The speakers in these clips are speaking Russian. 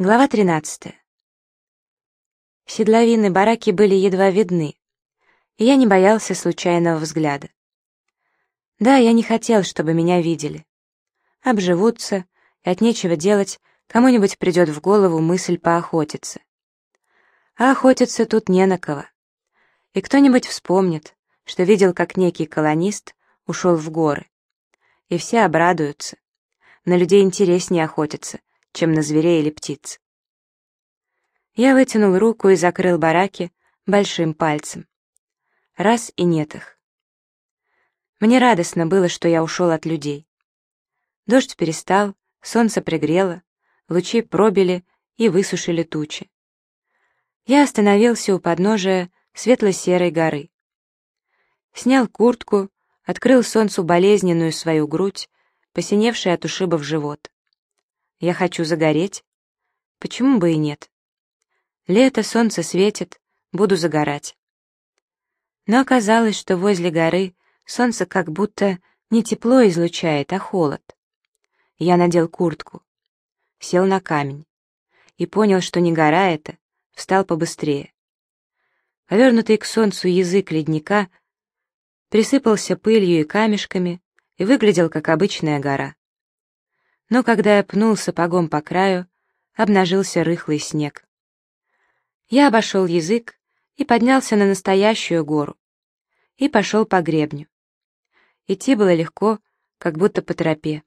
Глава 13. Седловины бараки были едва видны, и я не боялся случайного взгляда. Да, я не хотел, чтобы меня видели. Обживутся, и от нечего делать кому-нибудь придет в голову мысль поохотиться. А охотиться тут не на кого. И кто-нибудь вспомнит, что видел, как некий колонист ушел в горы. И все обрадуются. На людей интереснее охотиться, чем на зверей или птиц. Я вытянул руку и закрыл бараки большим пальцем. Раз и нет их. Мне радостно было, что я ушел от людей. Дождь перестал, солнце пригрело, лучи пробили и высушили тучи. Я остановился у подножия светло-серой горы. Снял куртку, открыл солнцу болезненную свою грудь, посиневший от ушибов живот. Я хочу загореть? Почему бы и нет? Лето, солнце светит, буду загорать. Но оказалось, что возле горы солнце как будто не тепло излучает, а холод. Я надел куртку, сел на камень и понял, что не гора это, встал побыстрее. Повернутый к солнцу язык ледника присыпался пылью и камешками и выглядел как обычная гора но когда я пнул сапогом по краю, обнажился рыхлый снег. Я обошел язык и поднялся на настоящую гору и пошел по гребню. Идти было легко, как будто по тропе.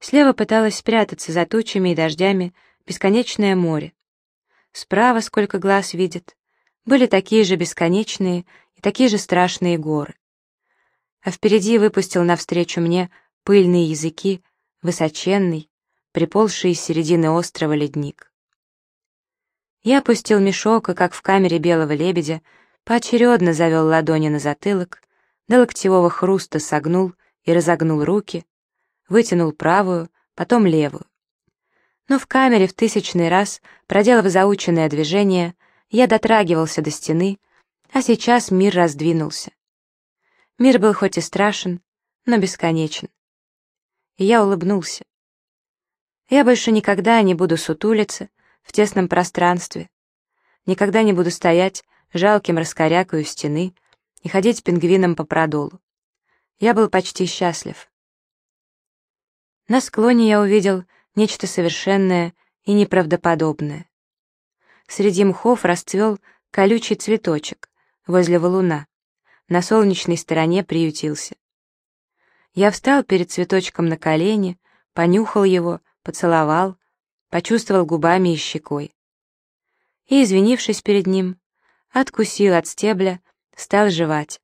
Слева пыталась спрятаться за тучами и дождями бесконечное море. Справа, сколько глаз видит, были такие же бесконечные и такие же страшные горы. А впереди выпустил навстречу мне пыльные языки высоченный, приползший из середины острова ледник. Я опустил мешок и, как в камере белого лебедя, поочередно завел ладони на затылок, до локтевого хруста согнул и разогнул руки, вытянул правую, потом левую. Но в камере в тысячный раз, проделав заученное движение, я дотрагивался до стены, а сейчас мир раздвинулся. Мир был хоть и страшен, но бесконечен и я улыбнулся. Я больше никогда не буду сутулиться в тесном пространстве, никогда не буду стоять жалким раскорякой у стены и ходить пингвином по продолу. Я был почти счастлив. На склоне я увидел нечто совершенное и неправдоподобное. Среди мхов расцвел колючий цветочек возле валуна, на солнечной стороне приютился. Я встал перед цветочком на колени, понюхал его, поцеловал, почувствовал губами и щекой. И, извинившись перед ним, откусил от стебля, стал жевать.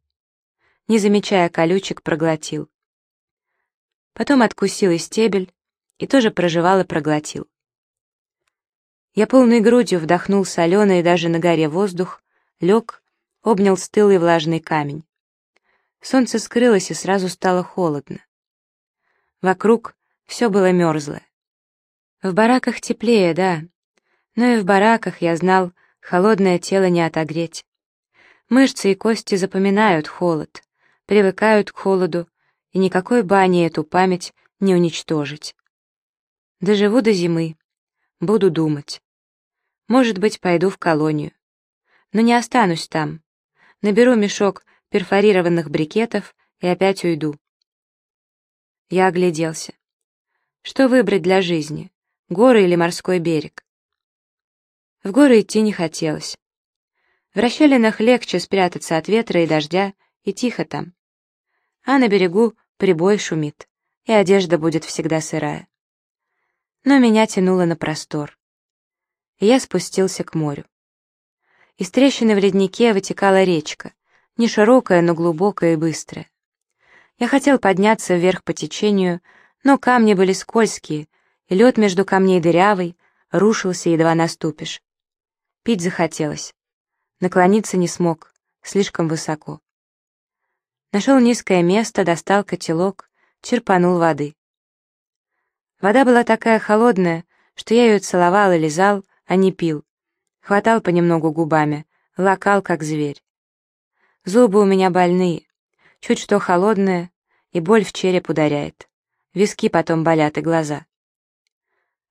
Не замечая колючек, проглотил. Потом откусил и стебель, и тоже прожевал и проглотил. Я полной грудью вдохнул соленый даже на горе воздух, лег, обнял стылый влажный камень. Солнце скрылось, и сразу стало холодно. Вокруг все было мерзлое. В бараках теплее, да, но и в бараках, я знал, холодное тело не отогреть. Мышцы и кости запоминают холод, привыкают к холоду, и никакой бани эту память не уничтожить. Доживу до зимы, буду думать. Может быть, пойду в колонию. Но не останусь там. Наберу мешок перфорированных брикетов и опять уйду. Я огляделся. Что выбрать для жизни, горы или морской берег? В горы идти не хотелось. В расщелинах легче спрятаться от ветра и дождя, и тихо там. А на берегу прибой шумит, и одежда будет всегда сырая. Но меня тянуло на простор. И я спустился к морю. Из трещины в леднике вытекала речка, не широкая, но глубокая и быстрая. Я хотел подняться вверх по течению, но камни были скользкие, и лед между камней дырявый, рушился, едва наступишь. Пить захотелось. Наклониться не смог, слишком высоко. Нашел низкое место, достал котелок, черпанул воды. Вода была такая холодная, что я ее целовал и лизал, а не пил. Хватал понемногу губами, лакал, как зверь. Зубы у меня больные, чуть что холодное, и боль в череп ударяет. Виски потом болят и глаза.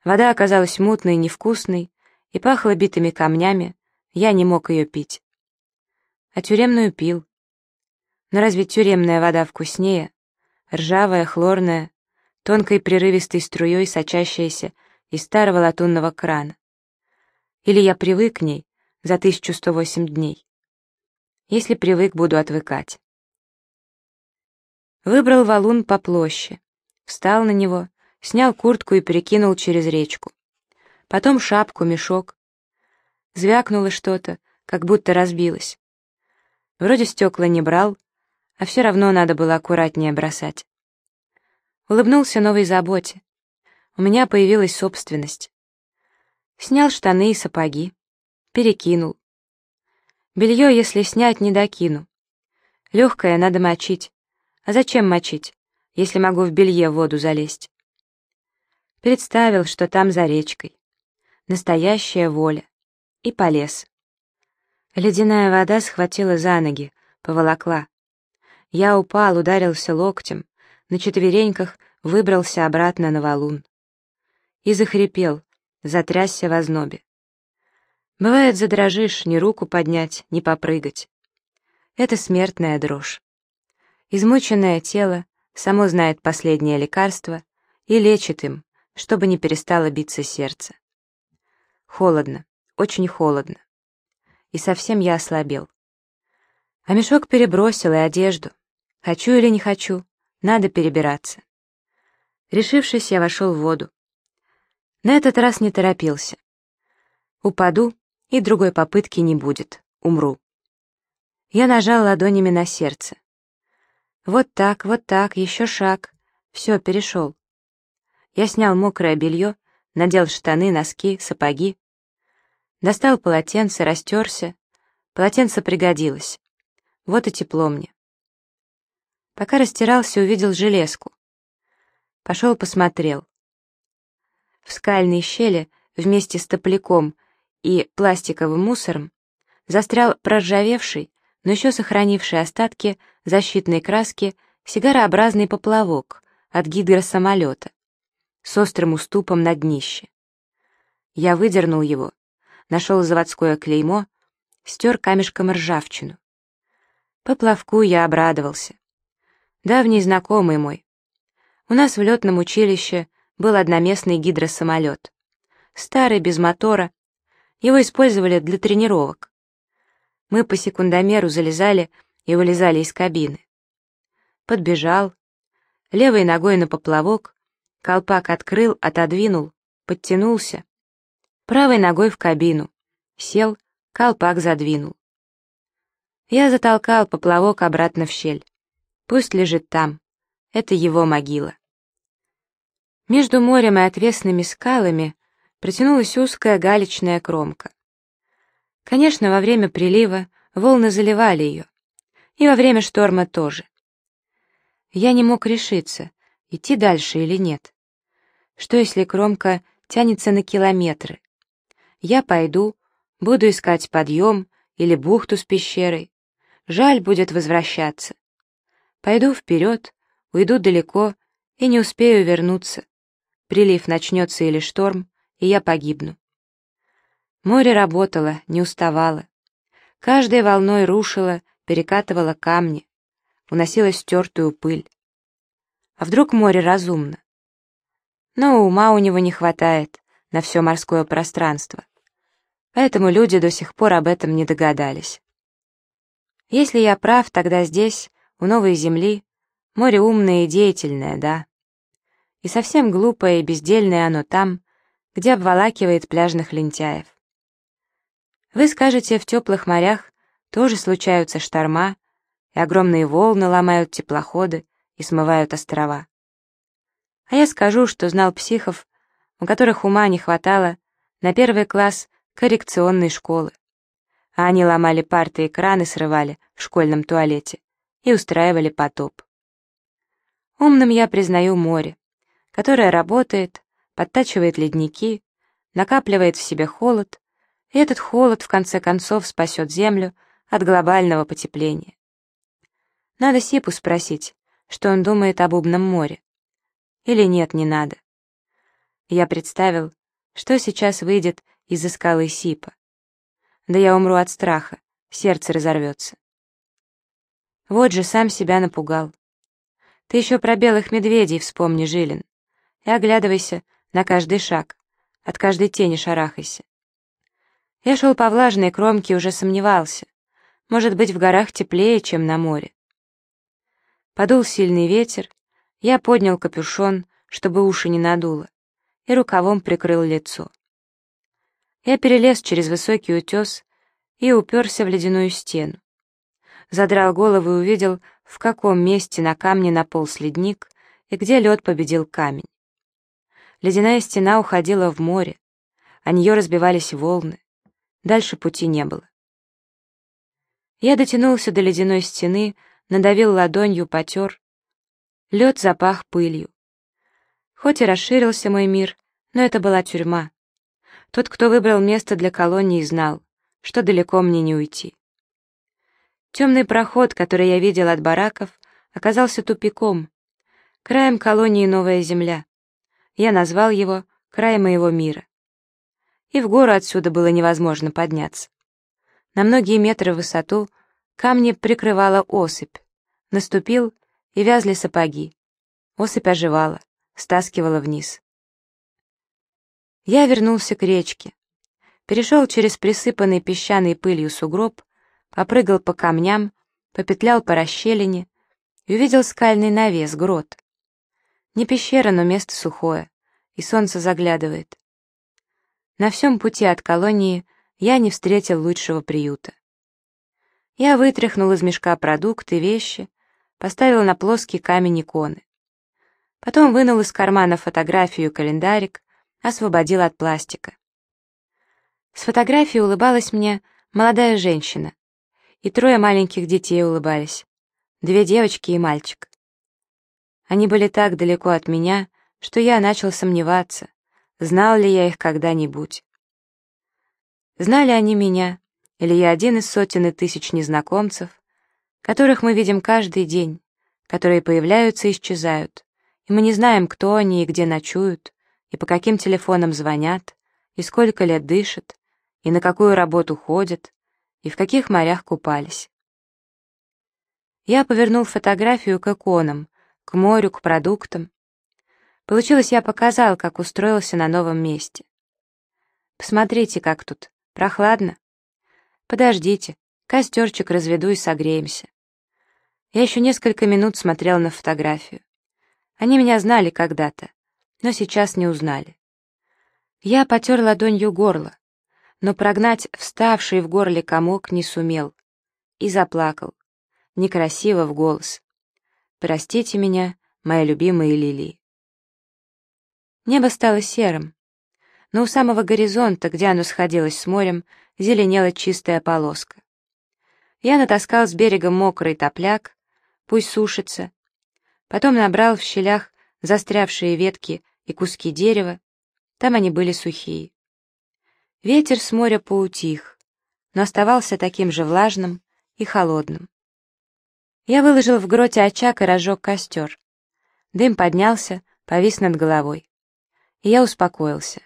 Вода оказалась мутной, невкусной и пахла битыми камнями, я не мог ее пить. А тюремную пил. Но разве тюремная вода вкуснее? Ржавая, хлорная, тонкой прерывистой струей, сочащаяся из старого латунного крана. Или я привык к ней за 1108 дней. Если привык, буду отвыкать. Выбрал валун по площади, встал на него, снял куртку и перекинул через речку. Потом шапку, мешок. Звякнуло что-то, как будто разбилось. Вроде стекла не брал, а все равно надо было аккуратнее бросать. Улыбнулся новой заботе. У меня появилась собственность. Снял штаны и сапоги. Перекинул. Белье, если снять, не докину. Легкое надо мочить. А зачем мочить, если могу в белье воду залезть? Представил, что там за речкой. Настоящая воля. И полез. Ледяная вода схватила за ноги, поволокла. Я упал, ударился локтем, на четвереньках выбрался обратно на валун. И захрипел, затрясся в ознобе. Бывает, задрожишь, ни руку поднять, ни попрыгать. Это смертная дрожь. Измученное тело само знает последнее лекарство и лечит им, чтобы не перестало биться сердце. Холодно, очень холодно. И совсем я ослабел. А мешок перебросил и одежду. Хочу или не хочу, надо перебираться. Решившись, я вошел в воду. На этот раз не торопился. Упаду, и другой попытки не будет, умру. Я нажал ладонями на сердце. Вот так, вот так, еще шаг. Все, перешел. Я снял мокрое белье, надел штаны, носки, сапоги. Достал полотенце, растерся. Полотенце пригодилось. Вот и тепло мне. Пока растирался, увидел железку. Пошел посмотрел. В скальной щели вместе с топляком и пластиковым мусором застрял проржавевший, но еще сохранивший остатки защитной краски сигарообразный поплавок от гидросамолета с острым уступом на днище. Я выдернул его, нашел заводское клеймо, стер камешком ржавчину. Поплавку я обрадовался. Давний знакомый мой. У нас в летном училище был одноместный гидросамолет. Старый, без мотора. Его использовали для тренировок. Мы по секундомеру залезали и вылезали из кабины. Подбежал, левой ногой на поплавок, колпак открыл, отодвинул, подтянулся, правой ногой в кабину, сел, колпак задвинул. Я затолкал поплавок обратно в щель. Пусть лежит там, это его могила. Между морем и отвесными скалами протянулась узкая галечная кромка. Конечно, во время прилива волны заливали ее, и во время шторма тоже. Я не мог решиться, идти дальше или нет. Что если кромка тянется на километры? Я пойду, буду искать подъем или бухту с пещерой. Жаль будет возвращаться. Пойду вперед, уйду далеко и не успею вернуться. Прилив начнется или шторм, и я погибну. Море работало, не уставало. Каждой волной рушило, перекатывало камни, уносило стертую пыль. А вдруг море разумно? Но ума у него не хватает на все морское пространство. Поэтому люди до сих пор об этом не догадались. Если я прав, тогда здесь, у новой земли, море умное и деятельное, да. И совсем глупое и бездельное оно там, где обволакивает пляжных лентяев. Вы скажете, в теплых морях тоже случаются шторма, и огромные волны ломают теплоходы и смывают острова. А я скажу, что знал психов, у которых ума не хватало на первый класс коррекционной школы. А они ломали парты и краны срывали в школьном туалете и устраивали потоп. Умным я признаю море, которое работает, подтачивает ледники, накапливает в себе холод и этот холод, в конце концов, спасет Землю от глобального потепления. Надо Сипу спросить, что он думает об Убном море. Или нет, не надо. я представил, что сейчас выйдет из-за скалы Сипа. Да я умру от страха, сердце разорвется. Вот же сам себя напугал. Ты еще про белых медведей вспомни, Жилин, и оглядывайся на каждый шаг, от каждой тени шарахайся. Я шел по влажной кромке и уже сомневался. Может быть, в горах теплее, чем на море. Подул сильный ветер, я поднял капюшон, чтобы уши не надуло, и рукавом прикрыл лицо. Я перелез через высокий утес и уперся в ледяную стену. Задрал голову и увидел, в каком месте на камне наполз ледник и где лед победил камень. Ледяная стена уходила в море, о нее разбивались волны. Дальше пути не было. Я дотянулся до ледяной стены, надавил ладонью, потер. Лед запах пылью. Хоть и расширился мой мир, но это была тюрьма. Тот, кто выбрал место для колонии, знал, что далеко мне не уйти. Темный проход, который я видел от бараков, оказался тупиком. Краем колонии Новая Земля. Я назвал его «Край моего мира». И в гору отсюда было невозможно подняться. На многие метры в высоту камни прикрывала осыпь. Наступил, и вязли сапоги. Осыпь оживала, стаскивала вниз. Я вернулся к речке. Перешел через присыпанный песчаной пылью сугроб, попрыгал по камням, попетлял по расщелине и увидел скальный навес, грот. Не пещера, но место сухое, и солнце заглядывает. На всем пути от колонии я не встретил лучшего приюта. Я вытряхнул из мешка продукты, вещи, поставил на плоский камень иконы. Потом вынул из кармана фотографию календарик, освободил от пластика. С фотографии улыбалась мне молодая женщина, и трое маленьких детей улыбались, две девочки и мальчик. Они были так далеко от меня, что я начал сомневаться, знал ли я их когда-нибудь. Знали они меня, или я один из сотен и тысяч незнакомцев, которых мы видим каждый день, которые появляются и исчезают, и мы не знаем, кто они и где ночуют, и по каким телефонам звонят, и сколько лет дышат, и на какую работу ходят, и в каких морях купались. Я повернул фотографию к иконам, к морю, к продуктам. Получилось, я показал, как устроился на новом месте. Посмотрите, как тут. Прохладно. Подождите, костерчик разведу и согреемся. Я еще несколько минут смотрел на фотографию. Они меня знали когда-то, но сейчас не узнали. Я потер ладонью горло, но прогнать вставший в горле комок не сумел и заплакал, некрасиво в голос. «Простите меня, мои любимые лилии». Небо стало серым, но у самого горизонта, где оно сходилось с морем, зеленела чистая полоска. Я натаскал с берега мокрый топляк, пусть сушится, потом набрал в щелях застрявшие ветки и куски дерева, там они были сухие. Ветер с моря поутих, но оставался таким же влажным и холодным. Я выложил в гроте очаг и разжег костер. Дым поднялся, повис над головой. И я успокоился.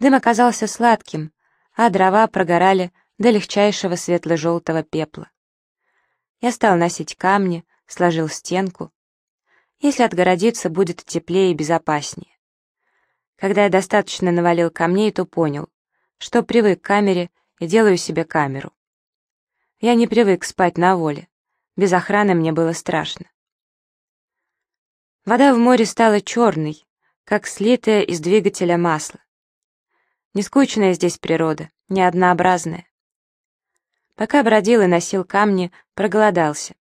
Дым оказался сладким, а дрова прогорали до легчайшего светло-желтого пепла. Я стал носить камни, сложил стенку, если отгородиться, будет теплее и безопаснее. Когда я достаточно навалил камней, то понял, что привык к камере и делаю себе камеру. Я не привык спать на воле. Без охраны мне было страшно. Вода в море стала черной, как слитая из двигателя масло. Нескучная здесь природа, неоднообразная. Пока бродил и носил камни, проголодался.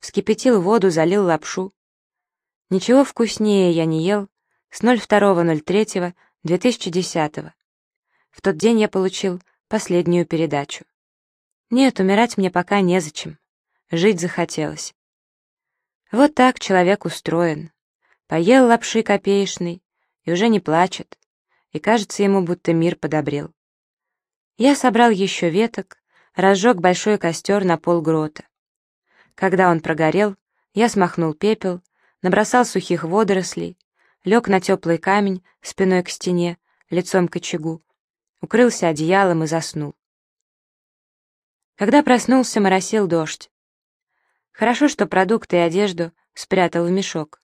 Вскипятил воду, залил лапшу. Ничего вкуснее я не ел с 02.03.2010. В тот день я получил последнюю передачу. Нет, умирать мне пока незачем. Жить захотелось. Вот так человек устроен. Поел лапши копеечной и уже не плачет, и кажется ему, будто мир подобрел. Я собрал еще веток, разжег большой костер на полгрота. Когда он прогорел, я смахнул пепел, набросал сухих водорослей, лег на теплый камень, спиной к стене, лицом к очагу, укрылся одеялом и заснул. Когда проснулся, моросил дождь. Хорошо, что продукты и одежду спрятал в мешок.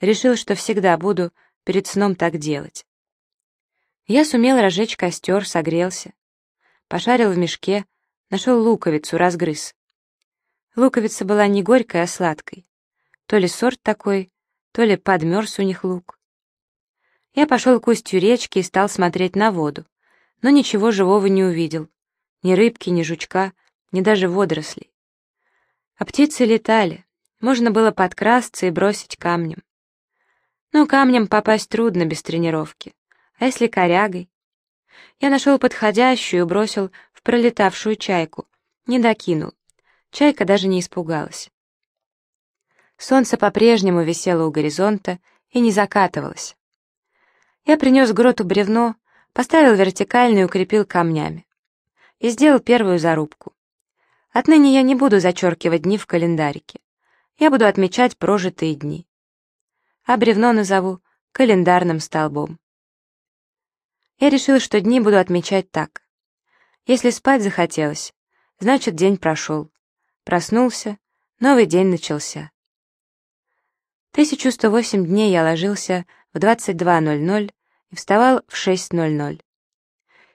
Решил, что всегда буду перед сном так делать. Я сумел разжечь костер, согрелся. Пошарил в мешке, нашел луковицу, разгрыз. Луковица была не горькой, а сладкой. То ли сорт такой, то ли подмерз у них лук. Я пошел к устью речки и стал смотреть на воду, но ничего живого не увидел. Ни рыбки, ни жучка, ни даже водорослей. А птицы летали, можно было подкрасться и бросить камнем. Но камнем попасть трудно без тренировки. А если корягой? Я нашел подходящую и бросил в пролетавшую чайку. Не докинул. Чайка даже не испугалась. Солнце по-прежнему висело у горизонта и не закатывалось. Я принес гроту бревно, поставил вертикально и укрепил камнями. И сделал первую зарубку. Отныне я не буду зачеркивать дни в календарике. Я буду отмечать прожитые дни. А бревно назову календарным столбом. Я решил, что дни буду отмечать так. Если спать захотелось, значит, день прошел. Проснулся, новый день начался. 1108 дней я ложился в 22.00 и вставал в 6.00.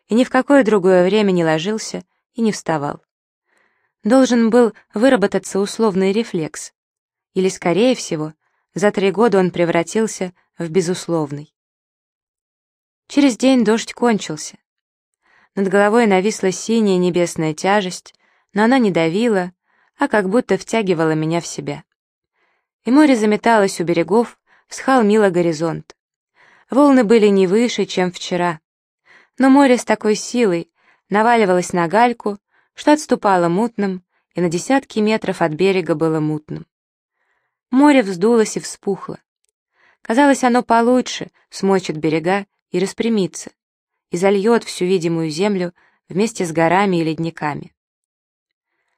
И ни в какое другое время не ложился и не вставал. Должен был выработаться условный рефлекс. Или, скорее всего, за три года он превратился в безусловный. Через день дождь кончился. Над головой нависла синяя небесная тяжесть, но она не давила, а как будто втягивала меня в себя. И море заметалось у берегов, всхалмило горизонт. Волны были не выше, чем вчера. Но море с такой силой наваливалось на гальку, что отступало мутным, и на десятки метров от берега было мутным. Море вздулось и вспухло. Казалось, оно получше смочит берега и распрямится, и зальет всю видимую землю вместе с горами и ледниками.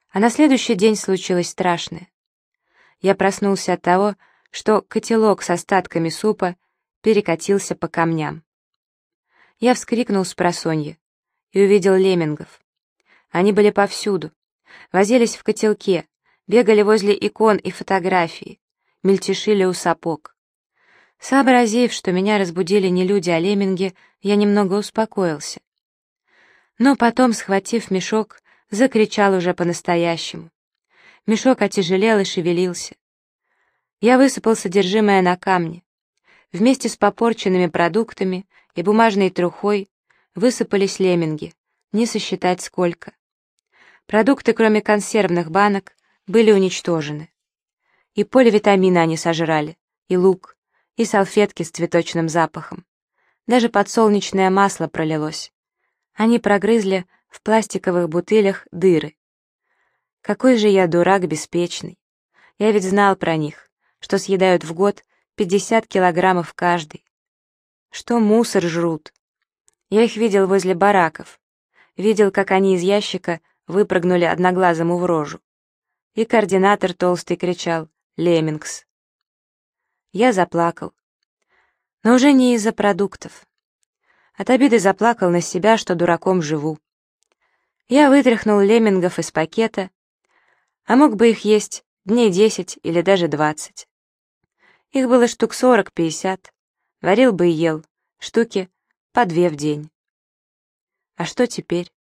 А на следующий день случилось страшное. Я проснулся от того, что котелок с остатками супа перекатился по камням. Я вскрикнул с просонья и увидел леммингов. Они были повсюду, возились в котелке, бегали возле икон и фотографий, мельтешили у сапог. Сообразив, что меня разбудили не люди, а лемминги, я немного успокоился. Но потом, схватив мешок, закричал уже по-настоящему. Мешок отяжелел и шевелился. Я высыпал содержимое на камни. Вместе с попорченными продуктами и бумажной трухой высыпались лемминги, не сосчитать сколько. Продукты, кроме консервных банок, были уничтожены. И поливитамины они сожрали, и лук, и салфетки с цветочным запахом. Даже подсолнечное масло пролилось. Они прогрызли в пластиковых бутылях дыры. Какой же я дурак беспечный. Я ведь знал про них, что съедают в год 50 килограммов каждый. Что мусор жрут. Я их видел возле бараков. Видел, как они из ящика выпрыгнули одноглазому в рожу. И координатор толстый кричал «Леммингс». Я заплакал. Но уже не из-за продуктов. От обиды заплакал на себя, что дураком живу. Я вытряхнул леммингов из пакета, а мог бы их есть дней десять или даже двадцать. Их было штук сорок-пятьдесят. Варил бы и ел, штуки по две в день. А что теперь?